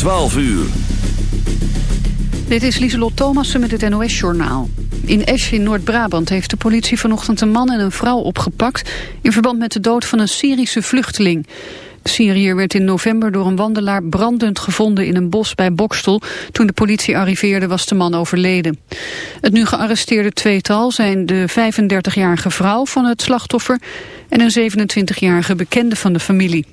12 uur. Dit is Lieselot Thomassen met het NOS-journaal. In Esch in Noord-Brabant heeft de politie vanochtend een man en een vrouw opgepakt... in verband met de dood van een Syrische vluchteling. De Syriër werd in november door een wandelaar brandend gevonden in een bos bij Bokstel. Toen de politie arriveerde was de man overleden. Het nu gearresteerde tweetal zijn de 35-jarige vrouw van het slachtoffer... en een 27-jarige bekende van de familie.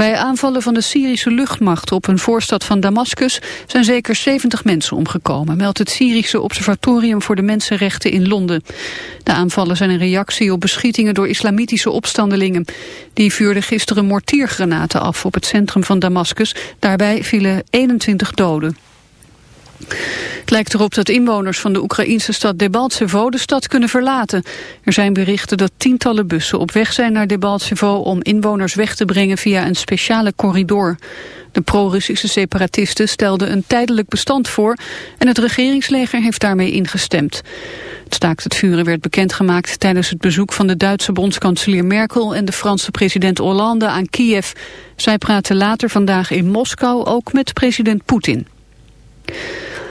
Bij aanvallen van de Syrische luchtmacht op een voorstad van Damascus zijn zeker 70 mensen omgekomen, meldt het Syrische Observatorium voor de Mensenrechten in Londen. De aanvallen zijn een reactie op beschietingen door islamitische opstandelingen. Die vuurden gisteren mortiergranaten af op het centrum van Damascus. Daarbij vielen 21 doden. Het lijkt erop dat inwoners van de Oekraïnse stad Debaltsevo de stad kunnen verlaten. Er zijn berichten dat tientallen bussen op weg zijn naar Debaltsevo om inwoners weg te brengen via een speciale corridor. De pro-Russische separatisten stelden een tijdelijk bestand voor en het regeringsleger heeft daarmee ingestemd. Het staakt het vuren werd bekendgemaakt tijdens het bezoek van de Duitse bondskanselier Merkel en de Franse president Hollande aan Kiev. Zij praten later vandaag in Moskou ook met president Poetin.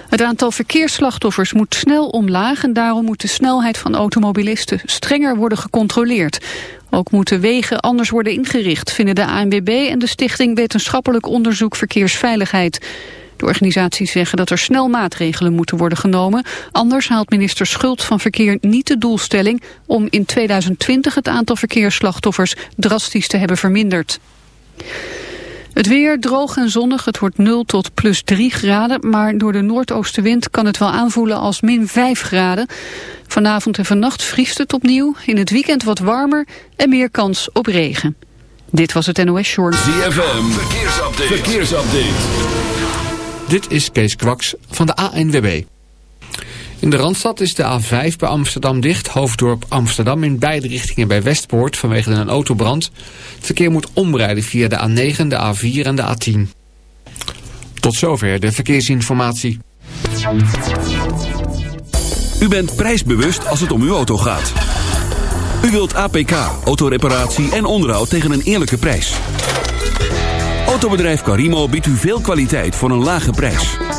Het aantal verkeersslachtoffers moet snel omlaag en daarom moet de snelheid van automobilisten strenger worden gecontroleerd. Ook moeten wegen anders worden ingericht, vinden de ANWB en de Stichting Wetenschappelijk Onderzoek Verkeersveiligheid. De organisaties zeggen dat er snel maatregelen moeten worden genomen. Anders haalt minister Schult van Verkeer niet de doelstelling om in 2020 het aantal verkeersslachtoffers drastisch te hebben verminderd. Het weer droog en zonnig, het wordt 0 tot plus 3 graden... maar door de noordoostenwind kan het wel aanvoelen als min 5 graden. Vanavond en vannacht vriest het opnieuw, in het weekend wat warmer... en meer kans op regen. Dit was het NOS Short. ZFM, verkeersupdate. verkeersupdate. Dit is Kees Kwaks van de ANWB. In de Randstad is de A5 bij Amsterdam dicht. Hoofddorp Amsterdam in beide richtingen bij Westpoort vanwege een autobrand. Het verkeer moet omrijden via de A9, de A4 en de A10. Tot zover de verkeersinformatie. U bent prijsbewust als het om uw auto gaat. U wilt APK, autoreparatie en onderhoud tegen een eerlijke prijs. Autobedrijf Carimo biedt u veel kwaliteit voor een lage prijs.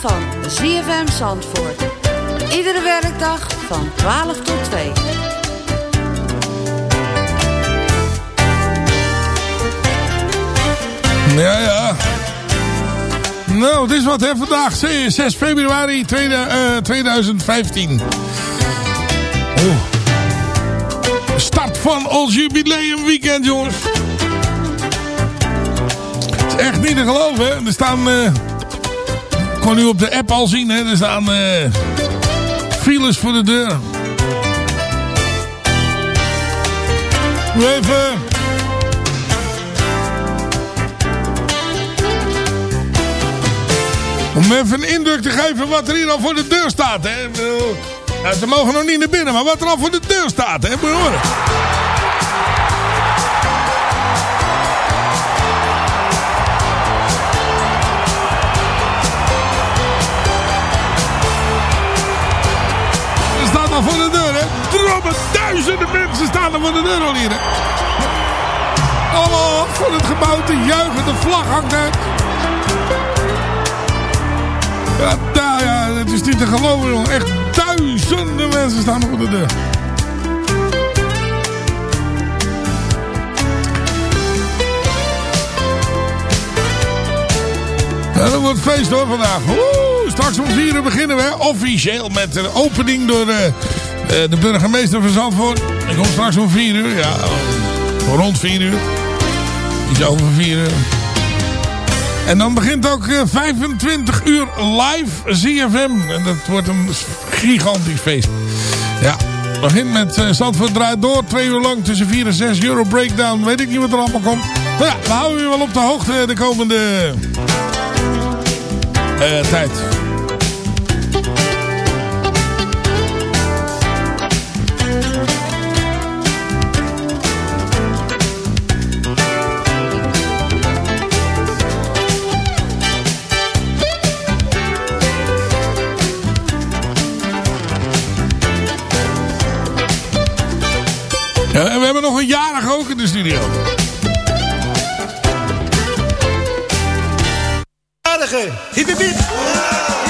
Van ZFM Zandvoort. Iedere werkdag van 12 tot 2. Ja, ja. Nou, het is wat hè. Vandaag 6 februari 2015. Oh. Start van ons jubileumweekend, jongens. Het is echt niet te geloven, hè. Er staan... Uh, ik kon u op de app al zien, hè. Er staan uh, files voor de deur. Even... Om even een indruk te geven wat er hier al voor de deur staat. Hè? Ze mogen nog niet naar binnen, maar wat er al voor de deur staat. Hè? Moet je horen. Al voor de deur, hè? Drommen, duizenden mensen staan er voor de deur al hier? Allemaal voor het gebouw te juichen, de vlag hangt uit. Ja, het is niet te geloven, jongen. Echt duizenden mensen staan nog op de deur. Ja, dat wordt feest hoor vandaag. Straks om vier uur beginnen we officieel met de opening door de, de, de burgemeester van Zandvoort. Ik kom straks om vier uur, ja, rond vier uur. Iets over vier uur. En dan begint ook 25 uur live ZFM. En dat wordt een gigantisch feest. Ja, begint met Zandvoort draait door. Twee uur lang tussen 4 en 6 euro breakdown. Weet ik niet wat er allemaal komt. Maar ja, we houden u wel op de hoogte de komende uh, tijd. Ja, en we hebben nog een jarig ook in de studio. Jarige! Hip hip!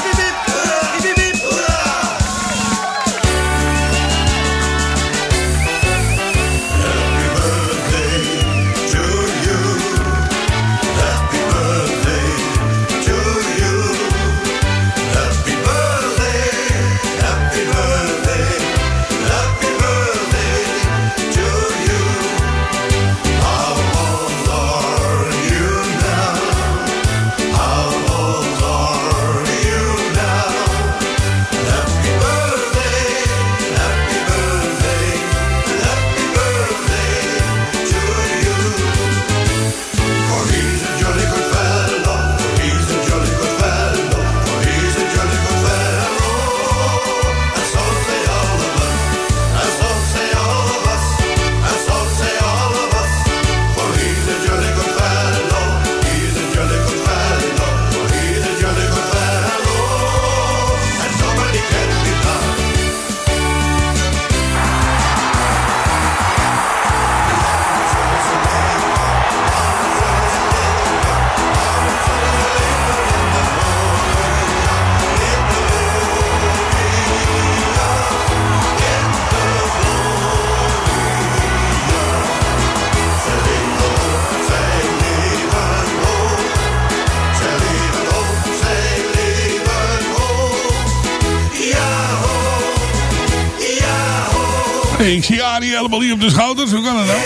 Hey, ik zie Arie helemaal niet op de schouders. Hoe kan dat nou?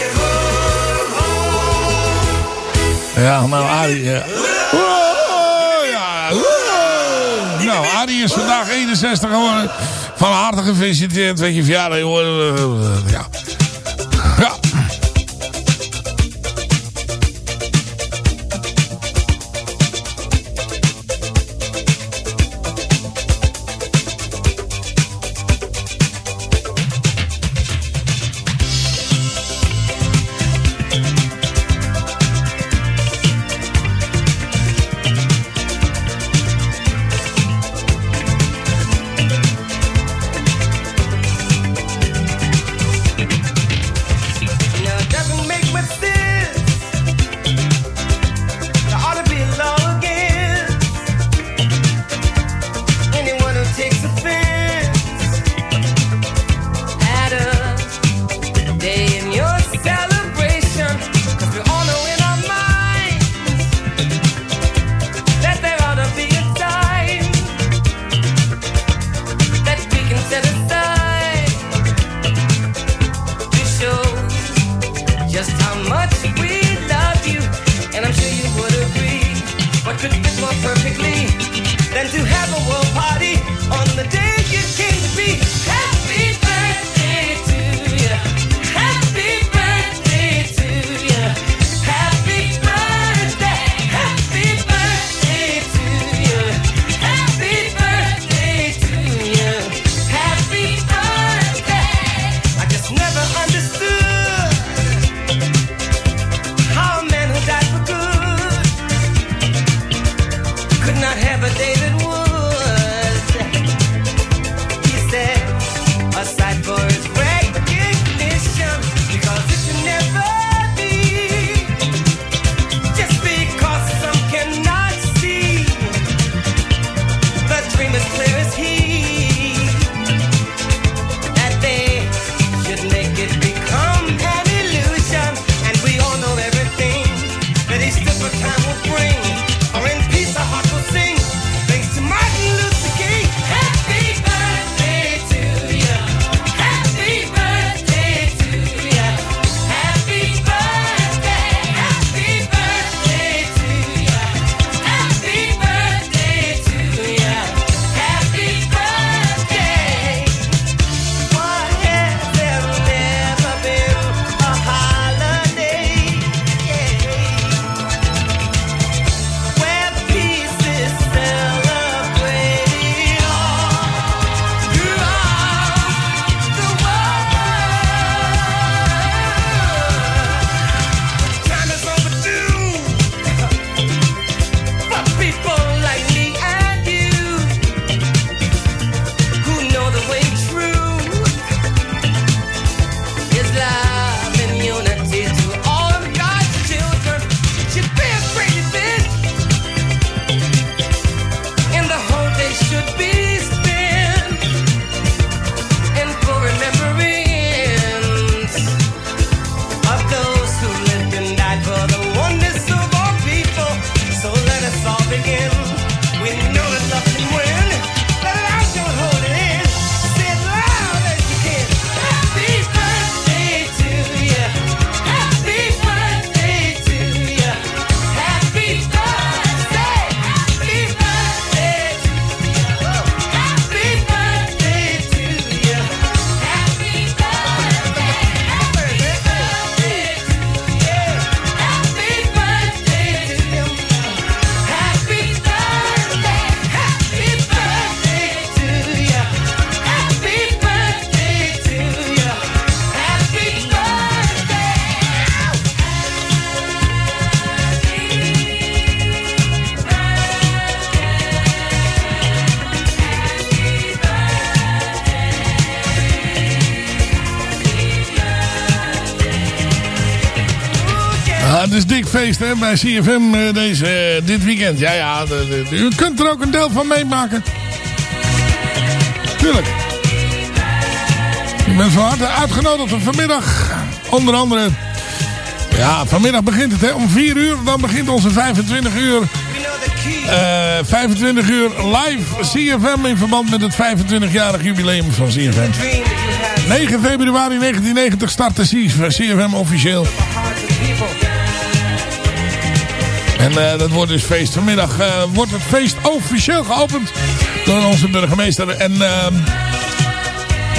Ja, nou Arie... Ja. Oh, ja. Oh. Nou, Arie is vandaag 61 geworden. Van harte gefeliciteerd. Weet je, verjaardag. Ja. Ja. Is dik feest hè, bij CFM eh, deze, eh, dit weekend. Ja, ja, u kunt er ook een deel van meemaken. Tuurlijk. Ik ben van harte uitgenodigd vanmiddag, onder andere... Ja, vanmiddag begint het hè, om 4 uur. Dan begint onze 25 uur, eh 25 uur live CFM in verband met het 25-jarig jubileum van CFM. 9 februari 1990 startte CFM officieel. En eh, dat wordt dus feest. Vanmiddag eh, wordt het feest officieel geopend door onze burgemeester. En uh,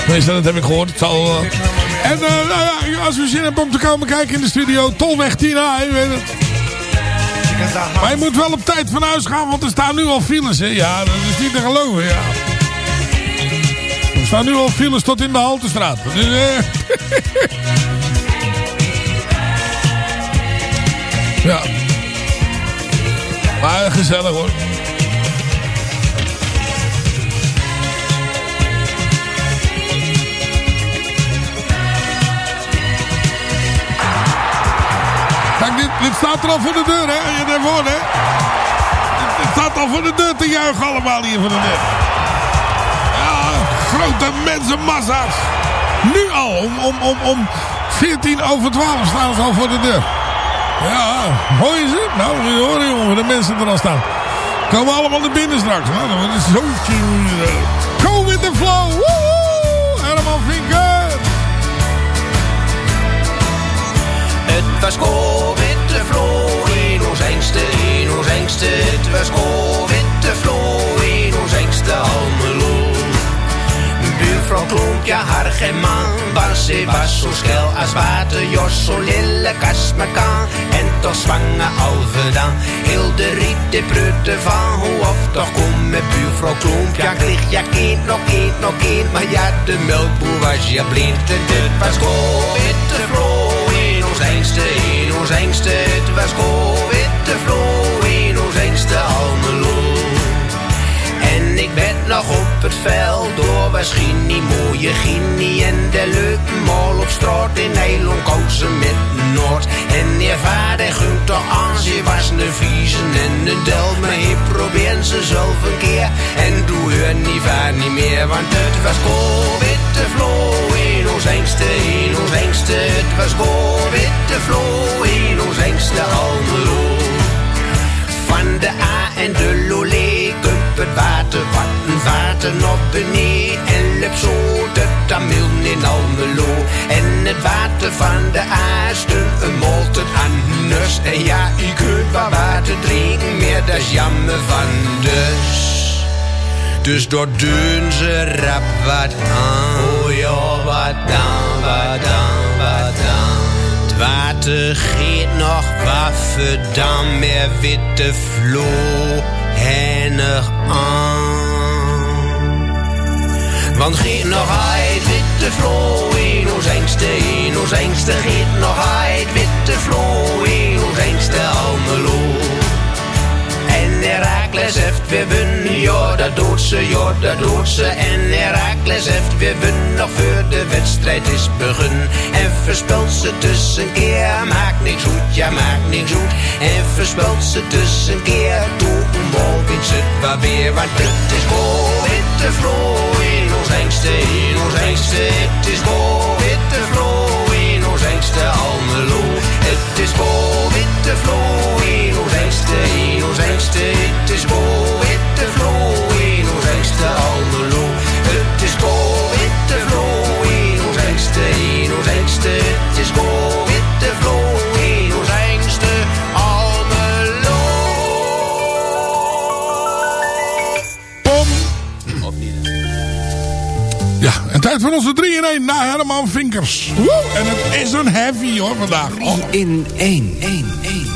tenminste, dat heb ik gehoord. Het eh, en nou ja, als u zin hebt om te komen kijken in de studio, Tolweg 10A, je weet het. Maar je moet wel op tijd van huis gaan, want er staan nu al files. Hè? Ja, dat is niet te geloven. Ja. Er staan nu al files tot in de Haltestraat. Dus, ja. Maar gezellig hoor. Kijk, dit, staat er al voor de deur, hè? Daarvoor, hè? Dit, staat al voor de deur te juichen allemaal hier voor de deur. Ja, grote mensenmassa's. Nu al, om, om, om, om 14 over 12 staan ze al voor de deur. Ja, mooi is het. Nou, je hoor jongen, de mensen er al staan. Komen allemaal naar binnen straks. Nou, dat is zo chill. Eh. Go with the flow. Woehoe. Herman Vinker. Het was go with the flow in ons engste, in ons engste. Het was go with the flow in ons engste allemaal geen man, want ze was zo schel als water. Jos, zo lelijk als me kan. En toch zwanger over dan. Heel de riet, de prutte van hoe of toch kom met buurvrouw Klomp. Ja, lig, ja, kind, nog kind, nog kind. Maar ja, de melkboer was ja blind. En dit was witte vrouw in ons engste, in ons engste. Het was witte vrouw in ons engste Almelo. Nog op het veld door. Ginny, mooie Ginny En de leuke mol op straat in Nederland kozen met Noord. En je vader gunt toch aan, ze was een viezen en een del Maar ik probeer ze zelf een keer. En doe haar niet vaar niet meer Want het was goh, witte vlo in ons engste, in ons engste. Het was goh, witte vlo in ons engste Almelo. Van de A en de Lolé Kump het water, wat een water op beneden zo de Tamil in Almelo. En het water van de A stond een molt het anders En ja, ik kunt wat water drinken meer, dat is jammer van dus. Dus door doen ze rap wat aan. Oh ja, wat dan, wat dan, wat dan. Het water geeft nog waffen, dan meer witte vlo hennig aan. Want geet nog uit witte vlo in ons engste, in ons engste. Geet nog uit witte vlo in ons engste Almelo. En Herakles heeft weer ja dat doet ze. En Herakles heeft weer wun, nog voor de wedstrijd is begun. En verspelt ze tussen keer, maakt niks goed, ja maakt niks goed. En verspelt ze tussen keer, toe een bal wint ze maar weer. Want het is goal, witte vlo in ons engste, in ons engste. Het is goal, witte vlo in ons engste Almelo. Het is goal, witte vlo in ons engste, in ons engste. Het is goal, witte vlo tijd voor onze 3 in 1 na Herman Vinkers. Woe! En het is een heavy hoor vandaag. Oh. In 1, 1, 1,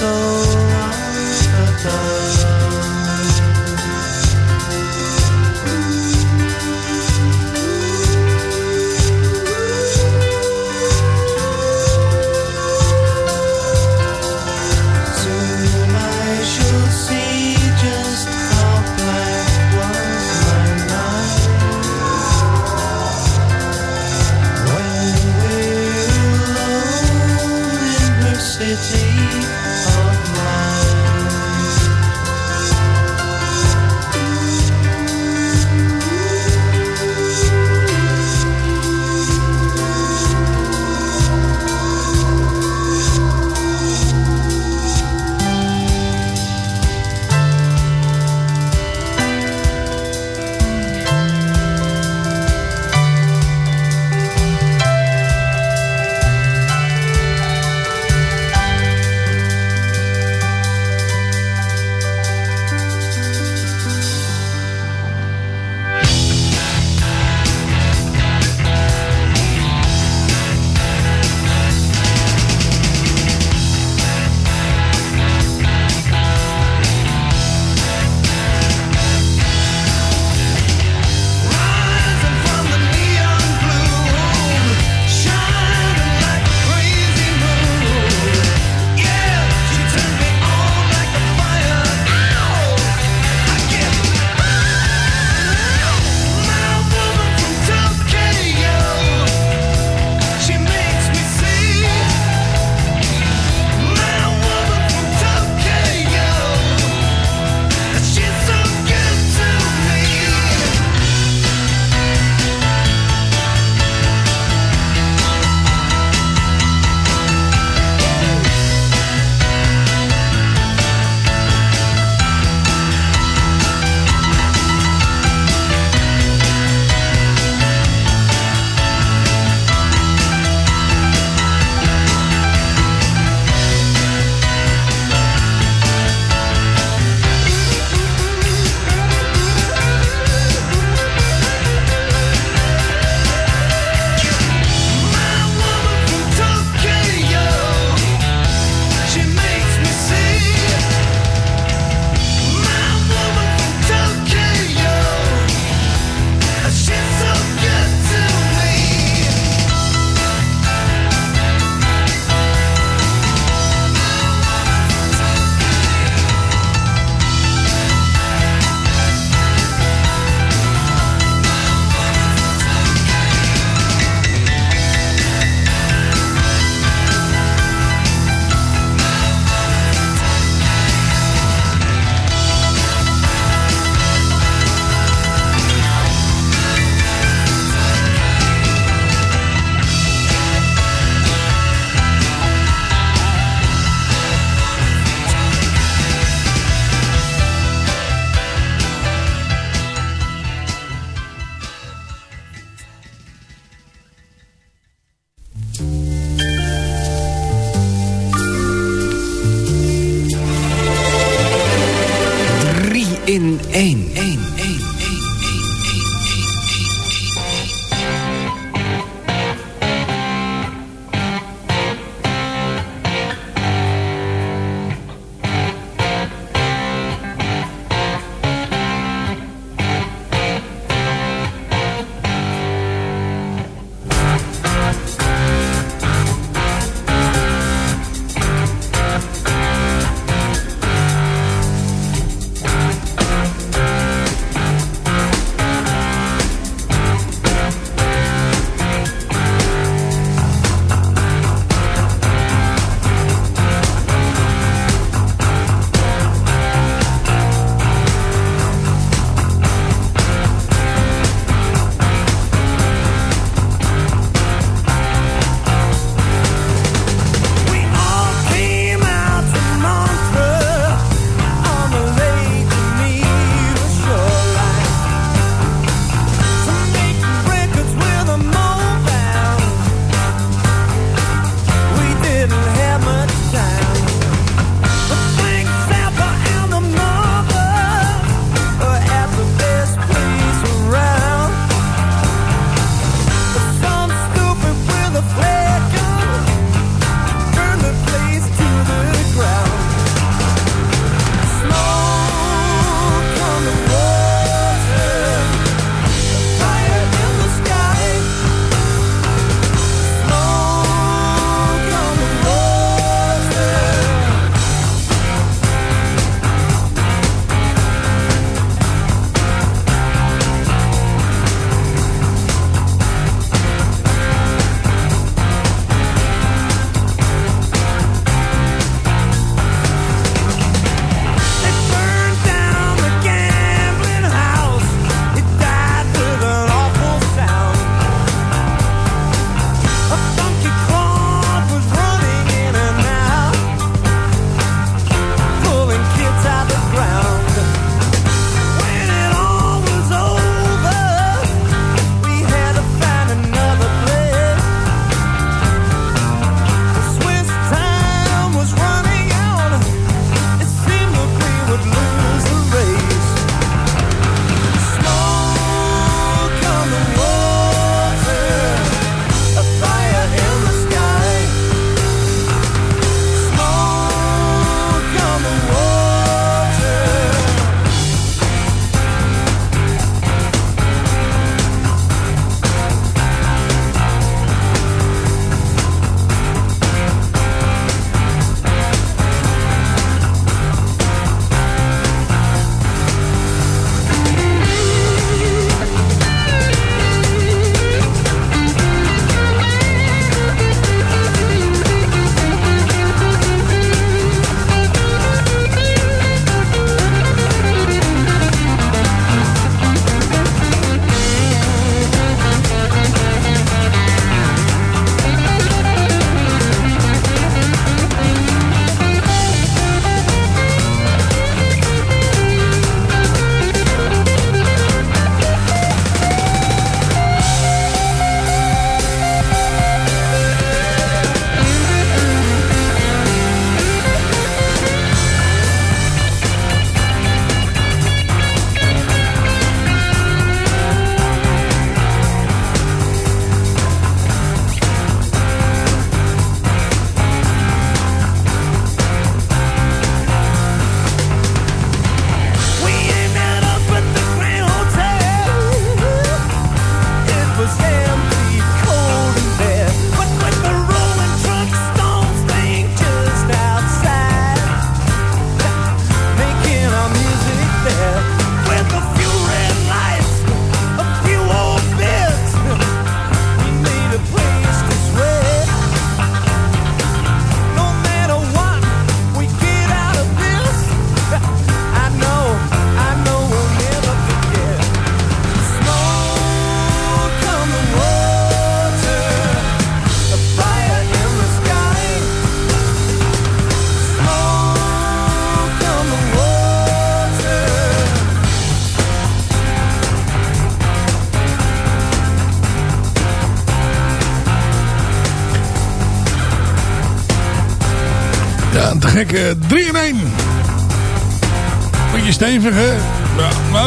city of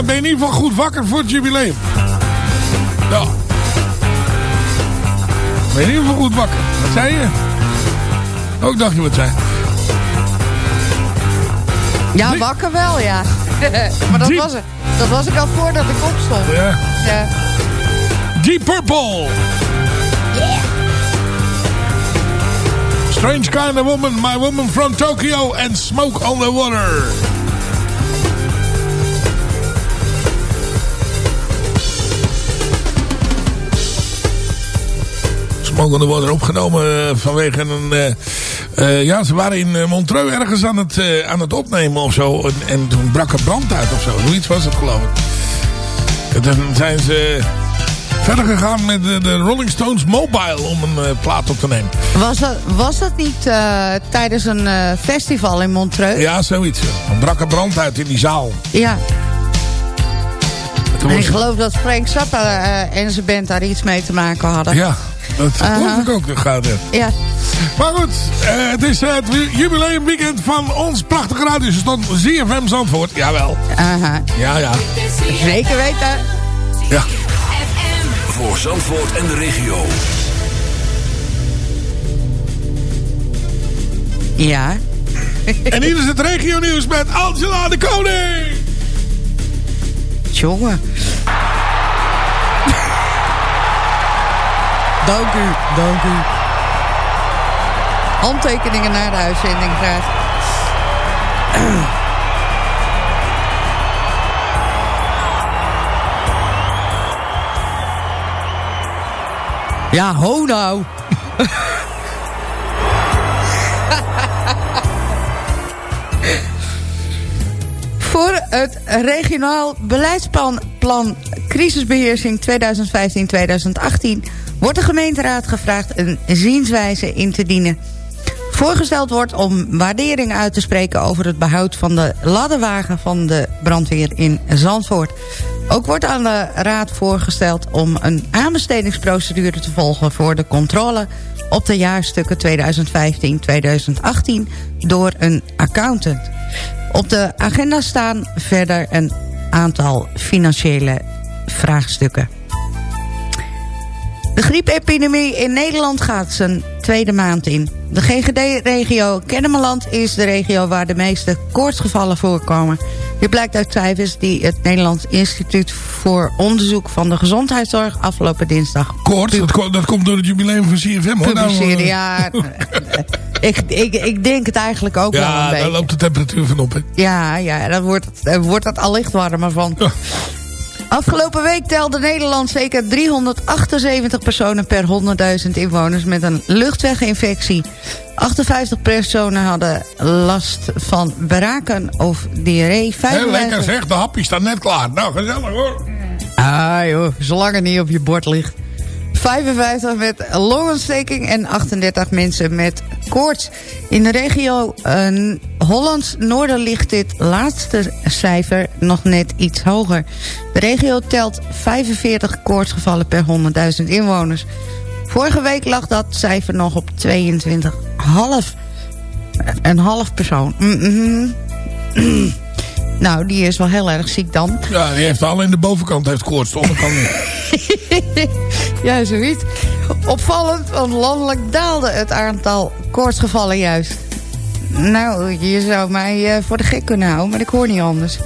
dan ben je in ieder geval goed wakker voor het jubileum. Ja. Ben je in ieder geval goed wakker. Wat zei je? Ook dacht je wat zei. Ja, wakker wel, ja. maar dat was, het. dat was ik al voordat ik opstond. Ja. Ja. Deep Purple. Strange Kind of Woman, My Woman from Tokyo and Smoke on the Water. Smoke on the Water opgenomen eh, vanwege een... eh, eh, ja, ze waren in Montreux ergens aan het, aan het opnemen of zo. En, en toen brak er brand uit of zo. Zoiets was het geloof ik. En toen zijn ze verder gegaan met de, de Rolling Stones Mobile om een plaat op te nemen. Was, dat, was dat niet tijdens een festival in Montreux? Ja, zoiets. Dan brak er brand uit in die zaal. Ja. Ik geloof dat Frank Zappa eh, en zijn band daar iets mee te maken hadden. Ja, dat geloof ik ook. Dat gaat, ja. Ja. Maar goed, eh, het is het jubileumweekend van ons prachtige radiostation ZFM Zandvoort. Jawel. Aha. Ja, ja. Zeker weten. Ja. Voor Zandvoort en de regio. Ja. En hier is het regio nieuws met Angela de Koning. Jongen. Dank u, dank u. Handtekeningen naar de uitzending graag. Ja, ho nou. Voor het regionaal beleidsplan plan crisisbeheersing 2015-2018 wordt de gemeenteraad gevraagd een zienswijze in te dienen. Voorgesteld wordt om waardering uit te spreken over het behoud van de ladderwagen van de brandweer in Zandvoort. Ook wordt aan de raad voorgesteld om een aanbestedingsprocedure te volgen voor de controle op de jaarstukken 2015-2018 door een accountant. Op de agenda staan verder een aantal financiële vraagstukken. De griepepidemie in Nederland gaat zijn tweede maand in. De GGD-regio Kennemerland is de regio waar de meeste koortsgevallen voorkomen. Dit blijkt uit cijfers die het Nederlands Instituut voor Onderzoek van de Gezondheidszorg afgelopen dinsdag Koorts, dat, dat komt door het jubileum van CFM hoor. Nou, publiceerde. eh, Ja, ik, ik, ik denk het eigenlijk ook wel een ja daar loopt de temperatuur van op. Hè. Ja, ja daar wordt, het- wordt het allicht warmer van. Afgelopen week telde Nederland zeker 378 personen per 100.000 inwoners met een luchtweginfectie. 58 personen hadden last van braken of diarree. Heel 55 lekker zeg, de hapje staat net klaar. Nou, gezellig hoor. Ah joh, zolang het niet op je bord ligt. 55 met longontsteking en 38 mensen met koorts. In de regio eh, Hollands Noorden ligt dit laatste cijfer nog net iets hoger. De regio telt 45 koortsgevallen per 100.000 inwoners. Vorige week lag dat cijfer nog op 22,5. Een half persoon. Mm, mhm. Nou, die is wel heel erg ziek dan. Ja, die heeft alleen de bovenkant heeft koorts, de onderkant niet. Ja, zoiets. Opvallend, want landelijk daalde het aantal koortsgevallen juist. Nou, je zou mij eh, voor de gek kunnen houden, maar ik hoor niet anders.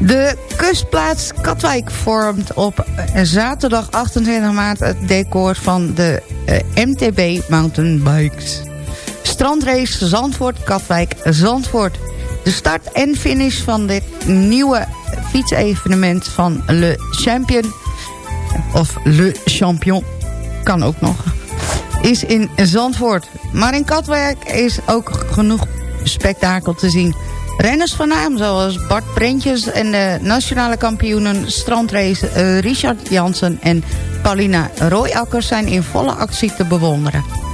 De kustplaats Katwijk vormt op zaterdag 28 maart het decor van de eh, MTB Mountainbikes. Strandrace Zandvoort, Katwijk, Zandvoort. De start en finish van dit nieuwe fietsevenement van Le Champion of Le Champion, kan ook nog, is in Zandvoort. Maar in Katwijk is ook genoeg spektakel te zien. Renners van naam zoals Bart Brentjes en de nationale kampioenen strandrace eh, Richard Jansen en Paulina Rooijakkers zijn in volle actie te bewonderen.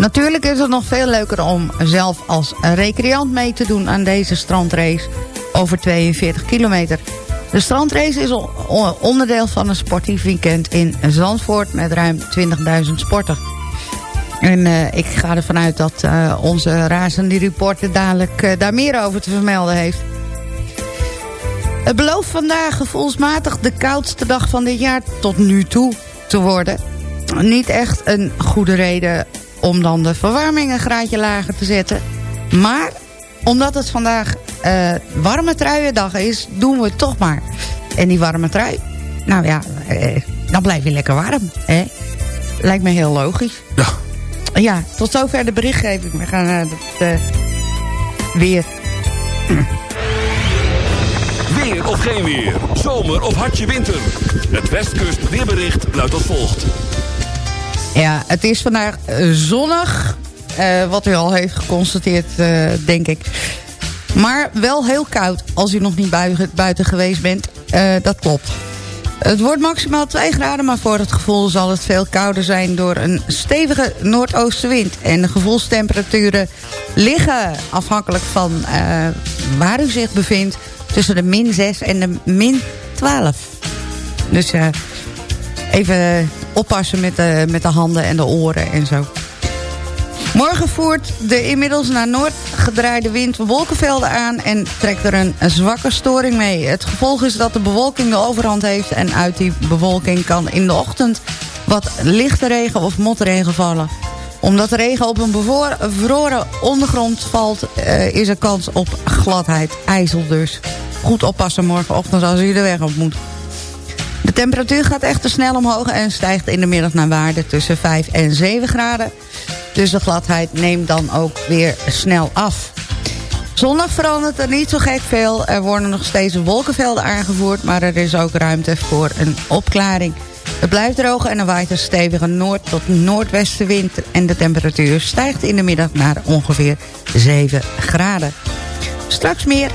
Natuurlijk is het nog veel leuker om zelf als recreant mee te doen aan deze strandrace over 42 kilometer. De strandrace is onderdeel van een sportief weekend in Zandvoort met ruim 20.000 sporters. En eh, ik ga ervan uit dat eh, onze razende reporter dadelijk eh, daar meer over te vermelden heeft. Het belooft vandaag gevoelsmatig de koudste dag van dit jaar tot nu toe te worden. Niet echt een goede reden om dan de verwarming een graadje lager te zetten. Maar omdat het vandaag eh warme truiendag is, doen we het toch maar. En die warme trui, nou ja, eh, dan blijf je lekker warm. Hè? Lijkt me heel logisch. Ja. Ja, tot zover de berichtgeving. We gaan naar het eh, weer. Weer of geen weer. Zomer of hartje winter. Het Westkust weerbericht luidt als volgt. Ja, het is vandaag eh, zonnig. eh, wat u al heeft geconstateerd, eh, denk ik. Maar wel heel koud als u nog niet buiten, geweest bent. Dat klopt. Het wordt maximaal 2 graden, maar voor het gevoel zal het veel kouder zijn... door een stevige noordoostenwind. En de gevoelstemperaturen liggen, afhankelijk van waar u zich bevindt... tussen de min 6 en de min 12. Dus even oppassen met de, met de handen en de oren en zo. Morgen voert de inmiddels naar noord gedraaide wind wolkenvelden aan... en trekt er een, zwakke storing mee. Het gevolg is dat de bewolking de overhand heeft... en uit die bewolking kan in de ochtend wat lichte regen of motregen vallen. Omdat de regen op een bevroren ondergrond valt... eh, is er kans op gladheid, ijzel dus. Goed oppassen morgenochtend als u de weg op moet. De temperatuur gaat echter snel omhoog en stijgt in de middag naar waarde tussen 5 en 7 graden. Dus de gladheid neemt dan ook weer snel af. Zondag verandert er niet zo gek veel. Er worden nog steeds wolkenvelden aangevoerd, maar er is ook ruimte voor een opklaring. Het blijft droog en er waait een stevige noord- tot noordwestenwind... en de temperatuur stijgt in de middag naar ongeveer 7 graden. Straks meer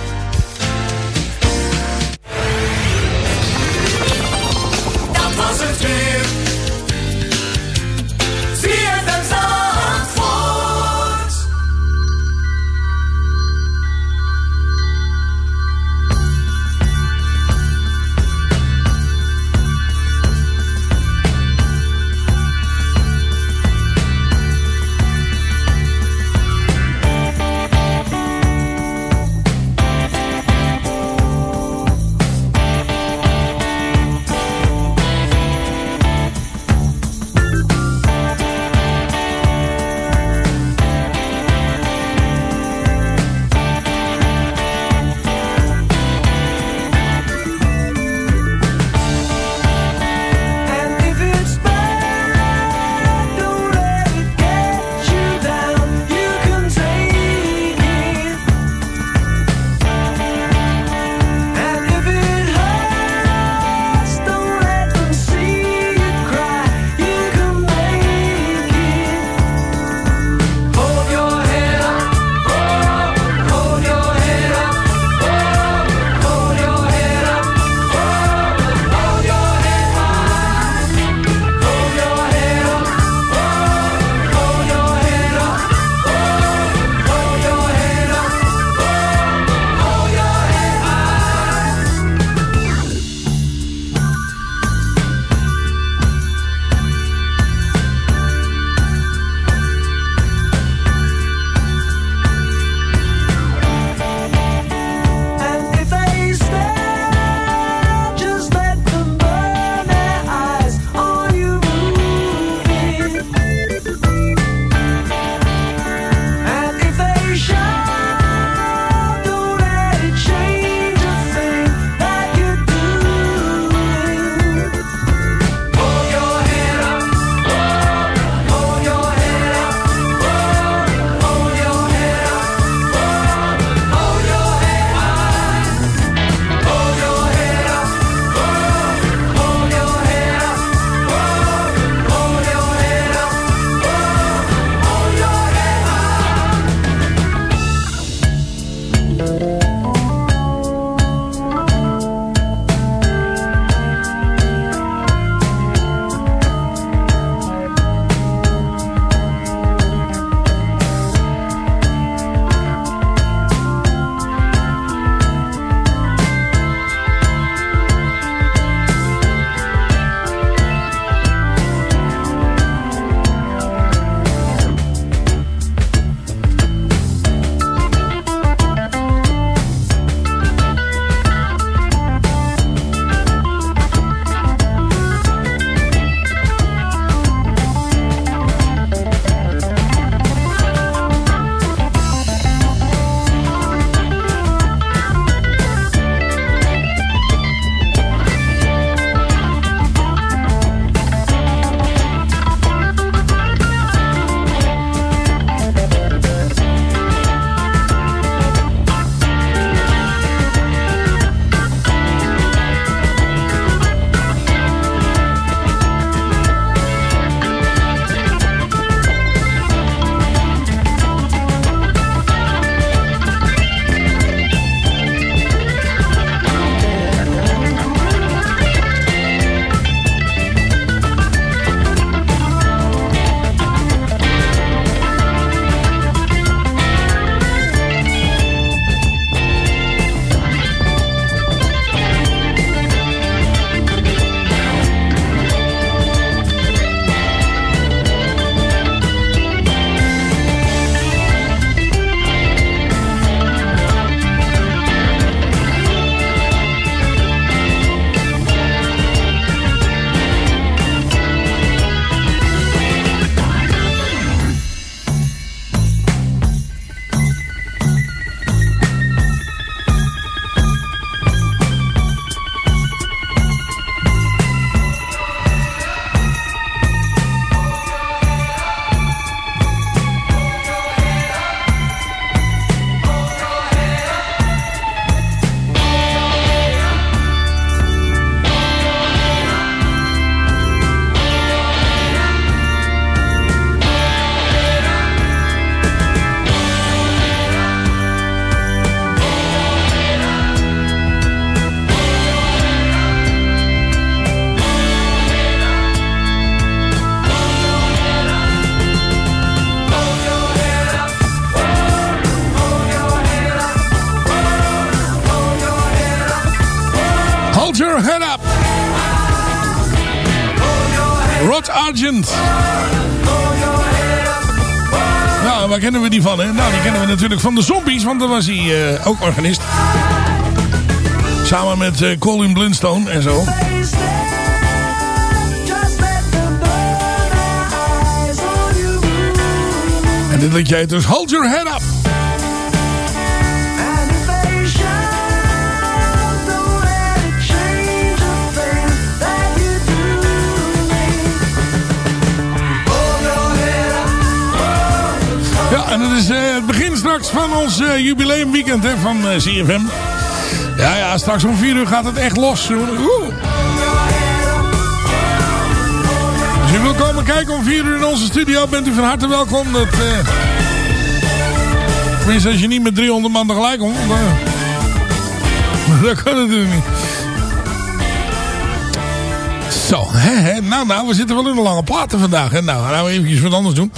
Head Up. Rod Argent. Nou, waar kennen we die van? Hè? Nou, die kennen we natuurlijk van de Zombies, want daar was hij eh, ook organist. Samen met eh, Colin Blunstone en zo. En dit liedje heet dus Hold Your Head Up. En het is eh, het begin straks van ons eh, jubileumweekend van eh, CFM. Ja, ja, straks om 4 uur gaat het echt los. Oeh. Als u wil komen kijken om 4 uur in onze studio, bent u van harte welkom. Dat, eh, Tenminste, als je niet met 300 man tegelijk komt. Dan, dat kan natuurlijk niet. Zo, hè, hè. Nou, nou, we zitten wel in een lange platen vandaag. Hè. Nou, gaan we even wat anders doen.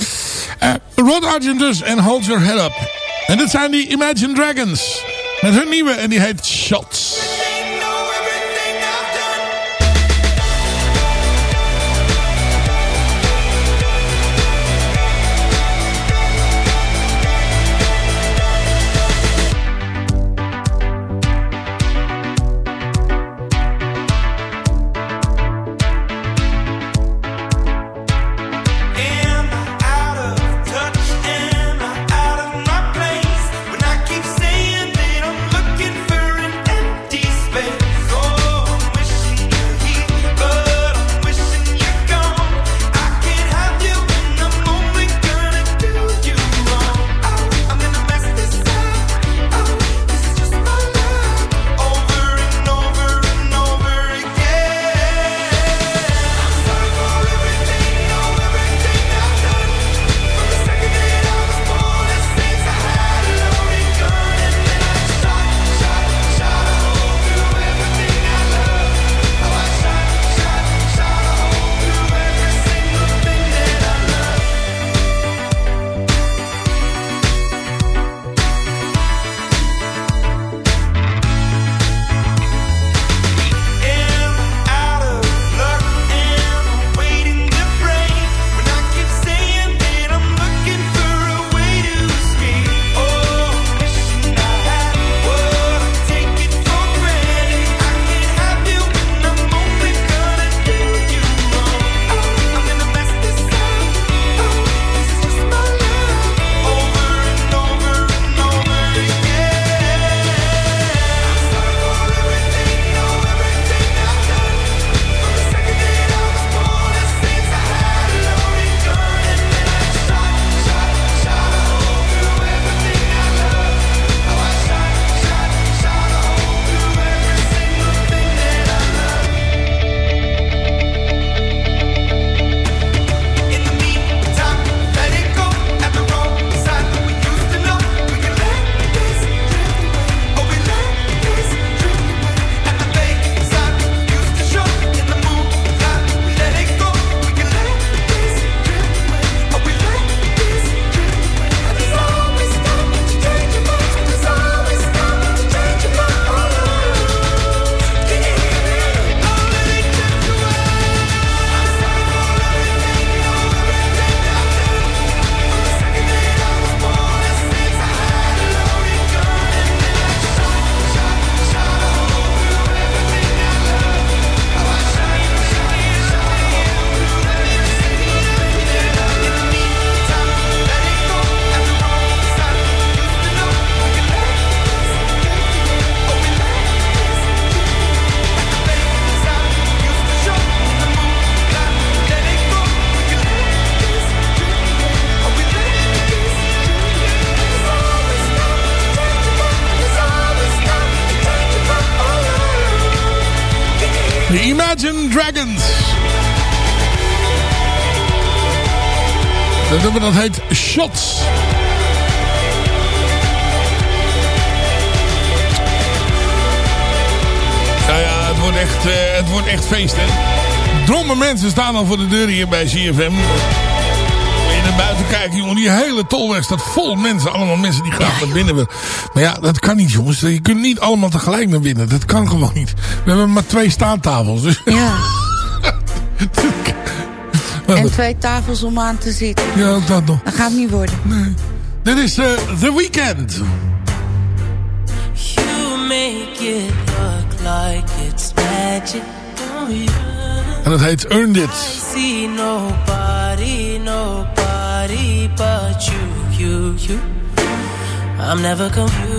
Rod Argent dus en Hold Your Head Up. En dit zijn die Imagine Dragons. Met hun nieuwe en die heet Shots. Nummer dat heet Shots. Ja, ja, het wordt echt, eh, het wordt echt feest, hè. Dromme mensen staan al voor de deur hier bij CFM. Je naar buiten kijken, jongen. Die hele tolweg staat vol mensen. Allemaal mensen die graag naar binnen willen. Maar ja, dat kan niet, jongens. Je kunt niet allemaal tegelijk naar binnen. Dat kan gewoon niet. We hebben maar twee staantafels. Dus Ja. en twee tafels om aan te zitten. ja, ook dat nog. Dat gaat niet worden. Nee. Dit is eh, The Weeknd. You make it look like it's magic. En het heet Earned It. See nobody, nobody but you, you, you. I'm never confused.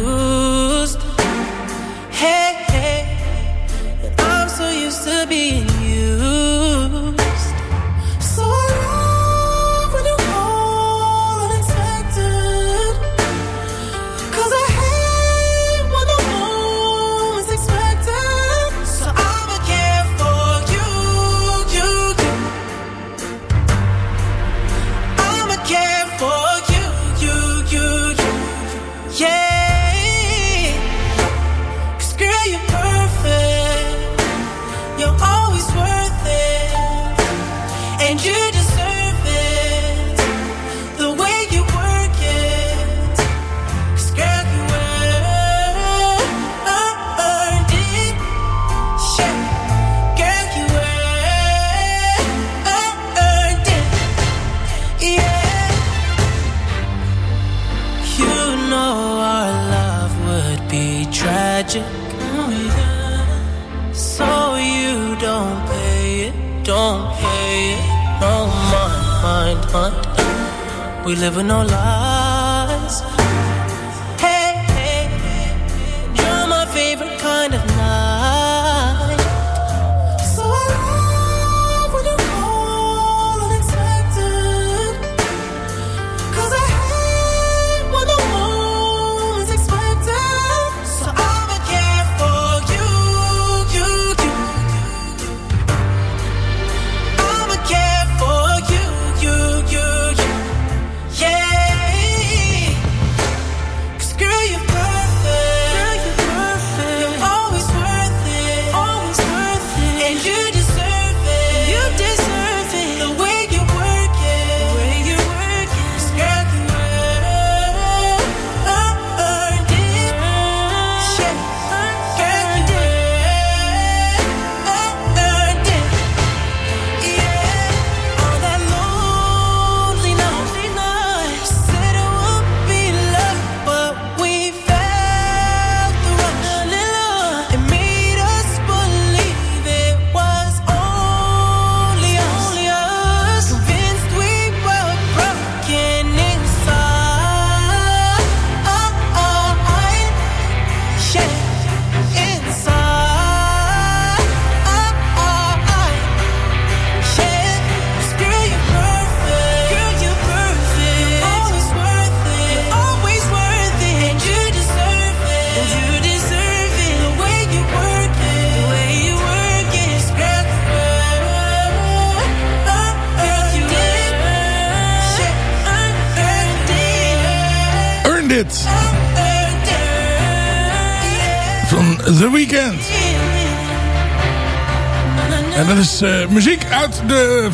We live with no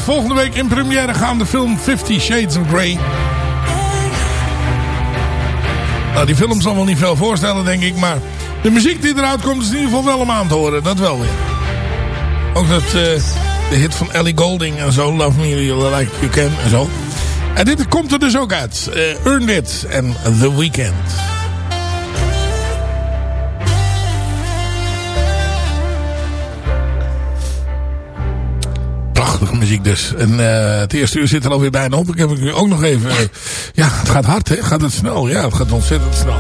volgende week in première gaande film Fifty Shades of Grey. Nou, die film zal wel niet veel voorstellen, denk ik. Maar de muziek die eruit komt is in ieder geval wel om aan te horen. Dat wel weer. Ook dat, eh, de hit van Ellie Golding en zo. Love Me Like You Can en zo. En dit komt er dus ook uit. Eh Earned It en The Weeknd. Prachtige muziek dus. En eh, het eerste uur zit er alweer bijna op. Ik heb u ook nog even... eh, ja, het gaat hard hè. Gaat het snel. Ja, het gaat ontzettend snel.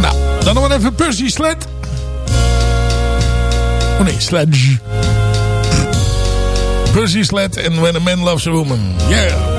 Nou, dan nog maar even Percy Sled. Oh nee, Sledge. Percy Sled en When a Man Loves a Woman. Yeah.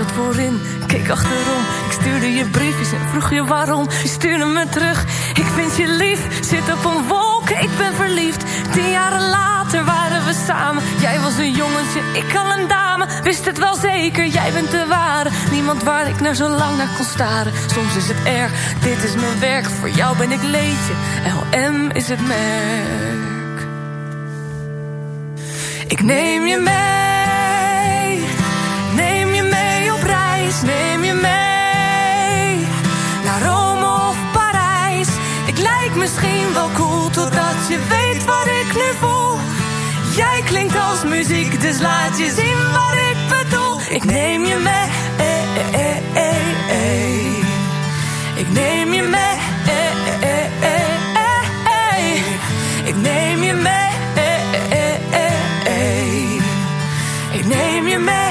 Zat voorin, achterom. Ik stuurde je briefjes en vroeg je waarom. Je stuurde me terug, ik vind je lief. Zit op een wolk, ik ben verliefd. Tien jaren later waren we samen. Jij was een jongetje, ik al een dame. Wist het wel zeker, jij bent de ware. Niemand waar ik nou zo lang naar kon staren. Soms is het erg, dit is mijn werk. Voor jou ben ik leedje, LM is het merk. Ik neem je mee, neem je mee naar Rome of Parijs. Ik lijk misschien wel cool totdat je weet wat ik nu voel. Jij klinkt als muziek, dus laat je zien wat ik bedoel. Ik neem je mee, eh, eh, eh, ik neem je mee. Ik neem je mee. Ik neem je mee.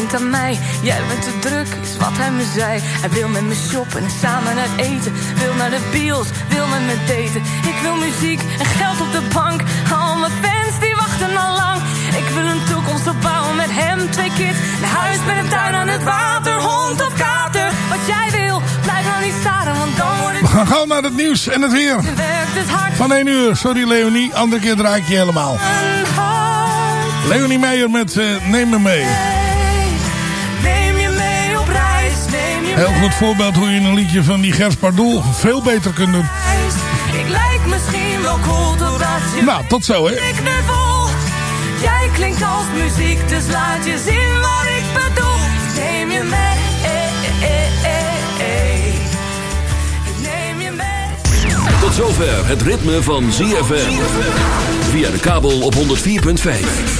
Denkt aan mij. Jij bent te druk, is wat hij me zei. Hij wil met me shoppen en samen uit eten. Wil naar de bios, wil met me daten. Ik wil muziek en geld op de bank. Al mijn fans die wachten al lang. Ik wil een toekomst opbouwen met hem, twee kids. Een huis met een tuin aan het water, hond of kater. Wat jij wil, blijf nou niet staren, want dan wordt het We gaan gauw naar het nieuws en het weer. Van 1 uur. Sorry Leonie, andere keer draai ik je helemaal. Leonie Meijer met eh, Neem me mee. Heel goed voorbeeld hoe je een liedje van die Gers Pardoel veel beter kunt doen. Ik lijk misschien wel cool totdat je Nou, tot zo hè. ik. Jij klinkt als muziek, dus laat je zien wat ik bedoel. Ik neem je mee. eh, eh, eh, eh, eh. Ik neem je mee. Tot zover het ritme van ZFM. Via de kabel op 104.5.